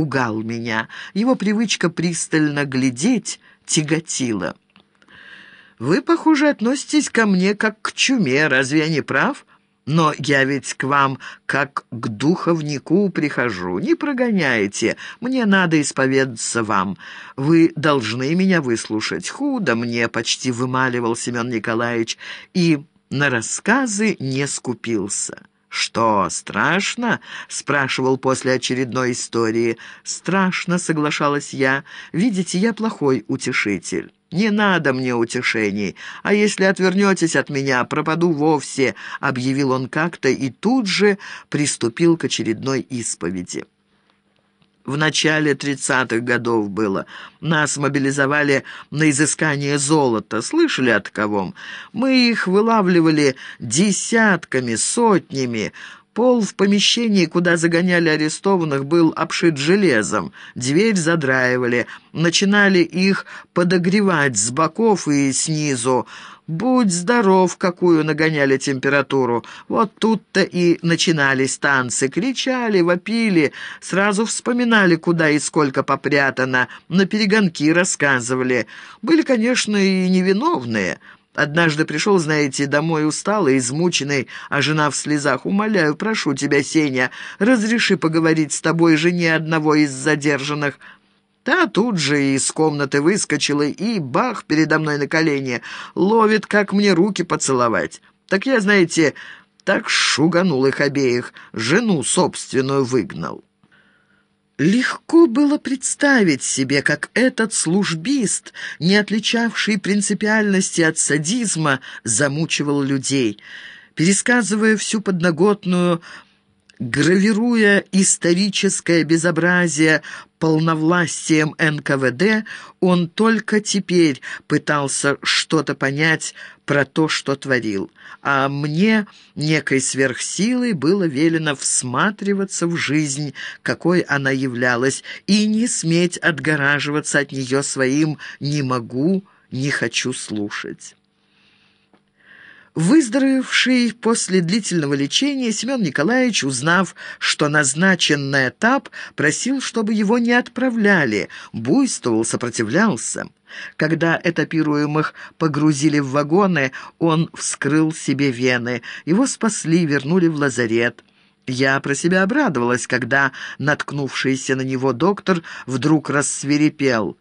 пугал меня. Его привычка пристально глядеть тяготила. «Вы, похоже, относитесь ко мне как к чуме, разве я не прав?» Но я ведь к вам как к духовнику прихожу. Не прогоняйте. Мне надо исповедаться вам. Вы должны меня выслушать. Худо мне, почти вымаливал Семен Николаевич, и на рассказы не скупился. «Что, страшно?» — спрашивал после очередной истории. «Страшно», — соглашалась я. «Видите, я плохой утешитель». «Не надо мне утешений, а если отвернетесь от меня, пропаду вовсе», — объявил он как-то и тут же приступил к очередной исповеди. В начале тридцатых годов было. Нас мобилизовали на изыскание золота. Слышали от кого? Мы их вылавливали десятками, сотнями. Пол в помещении, куда загоняли арестованных, был обшит железом. Дверь задраивали. Начинали их подогревать с боков и снизу. «Будь здоров, какую нагоняли температуру!» Вот тут-то и начинались танцы. Кричали, вопили, сразу вспоминали, куда и сколько попрятано, на перегонки рассказывали. Были, конечно, и невиновные. Однажды пришел, знаете, домой усталый, измученный, а жена в слезах. «Умоляю, прошу тебя, Сеня, разреши поговорить с тобой, жене одного из задержанных». Та тут же из комнаты выскочила и, бах, передо мной на колени, ловит, как мне руки поцеловать. Так я, знаете, так шуганул их обеих, жену собственную выгнал. Легко было представить себе, как этот службист, не отличавший принципиальности от садизма, замучивал людей. Пересказывая всю подноготную Гравируя историческое безобразие полновластием НКВД, он только теперь пытался что-то понять про то, что творил. А мне, некой сверхсилой, было велено всматриваться в жизнь, какой она являлась, и не сметь отгораживаться от нее своим «не могу», «не хочу слушать». Выздоровевший после длительного лечения, Семен Николаевич, узнав, что назначен на этап, просил, чтобы его не отправляли, буйствовал, сопротивлялся. Когда этапируемых погрузили в вагоны, он вскрыл себе вены. Его спасли, вернули в лазарет. Я про себя обрадовалась, когда наткнувшийся на него доктор вдруг рассверепел.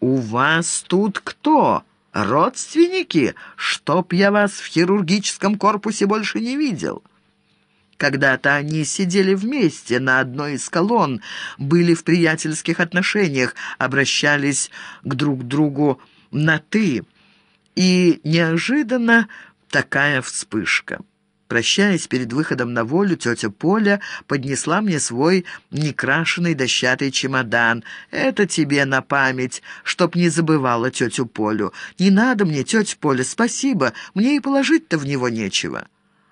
«У вас тут кто?» «Родственники? Чтоб я вас в хирургическом корпусе больше не видел!» Когда-то они сидели вместе на одной из колонн, были в приятельских отношениях, обращались к друг другу на «ты». И неожиданно такая вспышка. Прощаясь перед выходом на волю, тетя Поля поднесла мне свой некрашенный дощатый чемодан. «Это тебе на память, чтоб не забывала тетю Полю. Не надо мне, тетя Поля, спасибо, мне и положить-то в него нечего».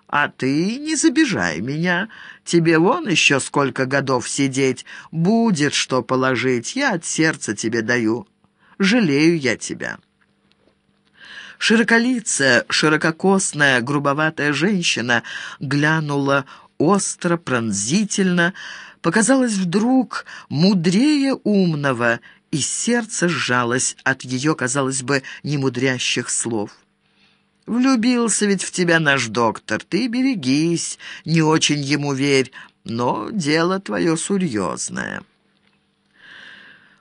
«А ты не забежай меня. Тебе вон еще сколько годов сидеть. Будет что положить, я от сердца тебе даю. Жалею я тебя». Широколицая, ширококосная, грубоватая женщина глянула остро, пронзительно, показалась вдруг мудрее умного, и сердце сжалось от ее, казалось бы, немудрящих слов. «Влюбился ведь в тебя наш доктор, ты берегись, не очень ему верь, но дело твое серьезное».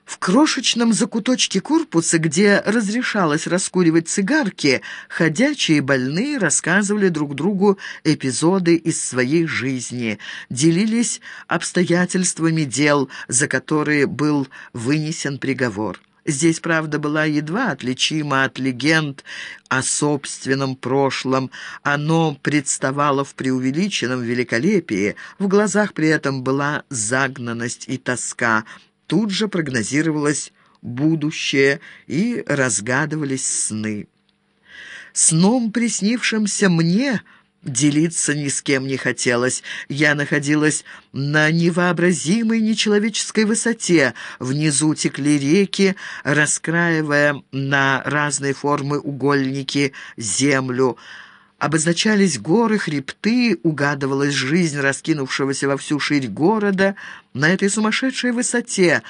В крошечном закуточке корпуса, где разрешалось раскуривать цигарки, ходячие больные рассказывали друг другу эпизоды из своей жизни, делились обстоятельствами дел, за которые был вынесен приговор. Здесь, правда, была едва отличима от легенд о собственном прошлом. Оно представало в преувеличенном великолепии. В глазах при этом была загнанность и тоска – Тут же прогнозировалось будущее и разгадывались сны. Сном, приснившимся мне, делиться ни с кем не хотелось. Я находилась на невообразимой нечеловеческой высоте. Внизу текли реки, раскраивая на разные формы угольники землю, Обозначались горы, хребты, угадывалась жизнь раскинувшегося во всю ширь города. На этой сумасшедшей высоте